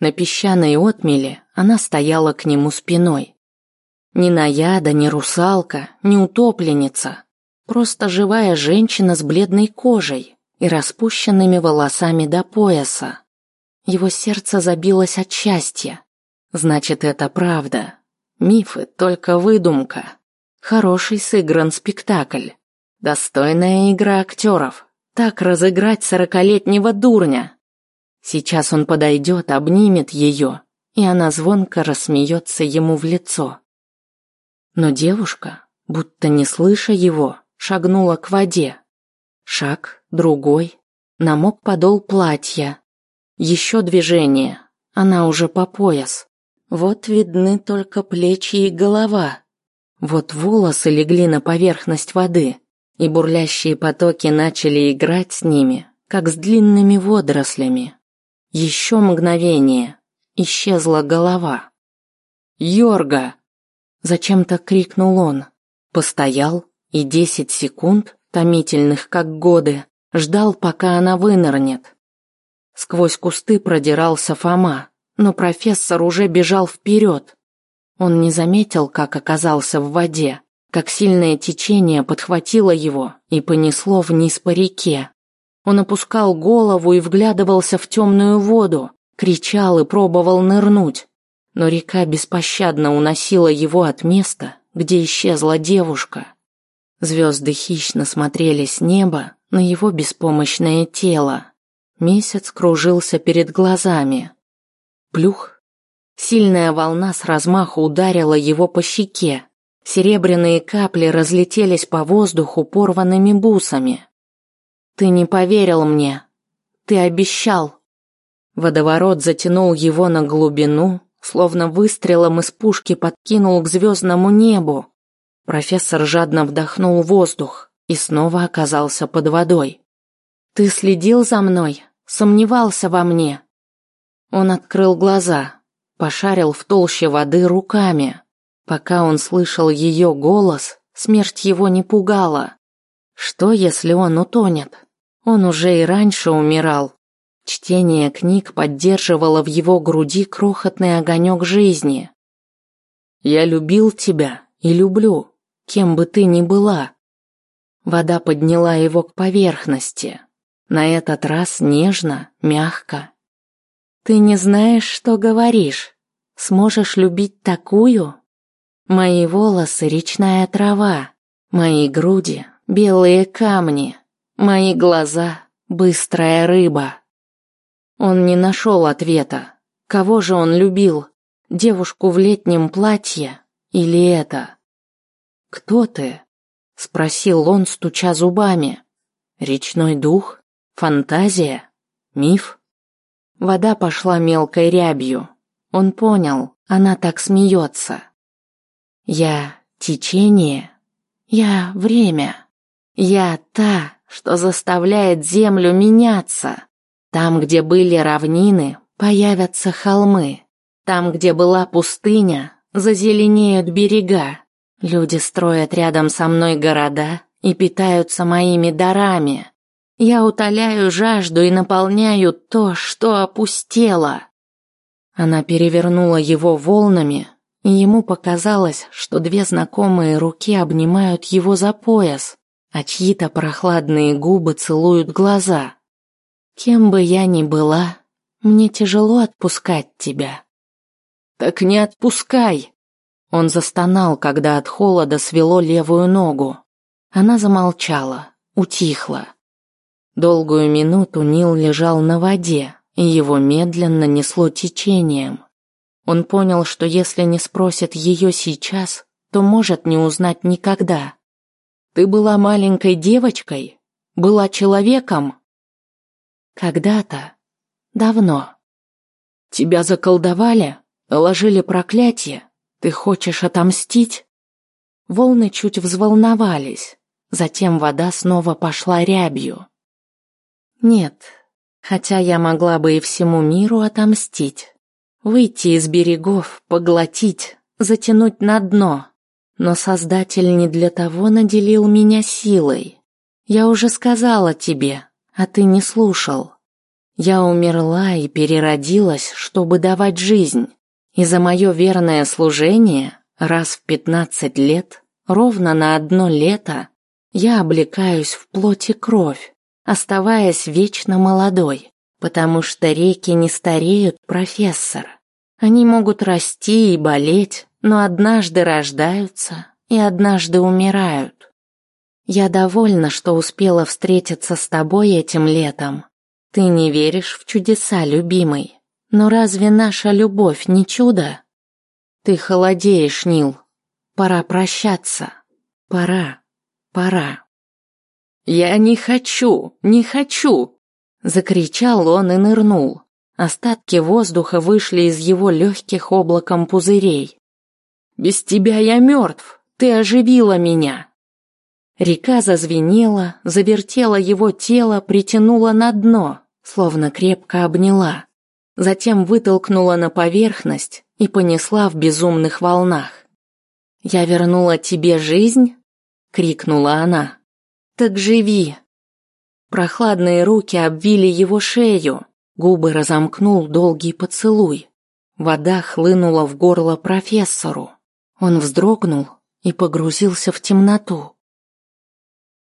На песчаной отмеле она стояла к нему спиной. Ни наяда, ни русалка, ни утопленница. Просто живая женщина с бледной кожей и распущенными волосами до пояса. Его сердце забилось от счастья. Значит, это правда. Мифы — только выдумка. Хороший сыгран спектакль. Достойная игра актеров. Так разыграть сорокалетнего дурня. Сейчас он подойдет, обнимет ее, и она звонко рассмеется ему в лицо. Но девушка, будто не слыша его, шагнула к воде. Шаг, другой, намок подол платья. Еще движение, она уже по пояс. Вот видны только плечи и голова. Вот волосы легли на поверхность воды, и бурлящие потоки начали играть с ними, как с длинными водорослями. Еще мгновение, исчезла голова. «Йорга!» Зачем-то крикнул он. Постоял и десять секунд, томительных как годы, ждал, пока она вынырнет. Сквозь кусты продирался Фома, но профессор уже бежал вперед. Он не заметил, как оказался в воде, как сильное течение подхватило его и понесло вниз по реке. Он опускал голову и вглядывался в темную воду, кричал и пробовал нырнуть но река беспощадно уносила его от места, где исчезла девушка. Звезды хищно смотрели с неба на его беспомощное тело. Месяц кружился перед глазами. Плюх. Сильная волна с размаху ударила его по щеке. Серебряные капли разлетелись по воздуху порванными бусами. «Ты не поверил мне. Ты обещал». Водоворот затянул его на глубину, словно выстрелом из пушки подкинул к звездному небу. Профессор жадно вдохнул воздух и снова оказался под водой. «Ты следил за мной? Сомневался во мне?» Он открыл глаза, пошарил в толще воды руками. Пока он слышал ее голос, смерть его не пугала. Что, если он утонет? Он уже и раньше умирал, Чтение книг поддерживало в его груди крохотный огонек жизни. «Я любил тебя и люблю, кем бы ты ни была». Вода подняла его к поверхности. На этот раз нежно, мягко. «Ты не знаешь, что говоришь. Сможешь любить такую?» Мои волосы — речная трава, мои груди — белые камни, мои глаза — быстрая рыба. Он не нашел ответа. Кого же он любил? Девушку в летнем платье или это? «Кто ты?» — спросил он, стуча зубами. «Речной дух? Фантазия? Миф?» Вода пошла мелкой рябью. Он понял, она так смеется. «Я течение, я время, я та, что заставляет землю меняться». Там, где были равнины, появятся холмы. Там, где была пустыня, зазеленеют берега. Люди строят рядом со мной города и питаются моими дарами. Я утоляю жажду и наполняю то, что опустело. Она перевернула его волнами, и ему показалось, что две знакомые руки обнимают его за пояс, а чьи-то прохладные губы целуют глаза. Кем бы я ни была, мне тяжело отпускать тебя. Так не отпускай. Он застонал, когда от холода свело левую ногу. Она замолчала, утихла. Долгую минуту Нил лежал на воде, и его медленно несло течением. Он понял, что если не спросит ее сейчас, то может не узнать никогда. Ты была маленькой девочкой? Была человеком? Когда-то. Давно. Тебя заколдовали? Наложили проклятие? Ты хочешь отомстить? Волны чуть взволновались. Затем вода снова пошла рябью. Нет, хотя я могла бы и всему миру отомстить. Выйти из берегов, поглотить, затянуть на дно. Но Создатель не для того наделил меня силой. Я уже сказала тебе, а ты не слушал. Я умерла и переродилась, чтобы давать жизнь. И за мое верное служение раз в пятнадцать лет, ровно на одно лето, я облекаюсь в плоть и кровь, оставаясь вечно молодой, потому что реки не стареют, профессор. Они могут расти и болеть, но однажды рождаются и однажды умирают. Я довольна, что успела встретиться с тобой этим летом. Ты не веришь в чудеса, любимый. Но разве наша любовь не чудо? Ты холодеешь, Нил. Пора прощаться. Пора. Пора. Я не хочу, не хочу, закричал он и нырнул. Остатки воздуха вышли из его легких облаком пузырей. Без тебя я мертв. Ты оживила меня. Река зазвенела, завертела его тело, притянула на дно, словно крепко обняла затем вытолкнула на поверхность и понесла в безумных волнах. «Я вернула тебе жизнь?» — крикнула она. «Так живи!» Прохладные руки обвили его шею, губы разомкнул долгий поцелуй. Вода хлынула в горло профессору. Он вздрогнул и погрузился в темноту.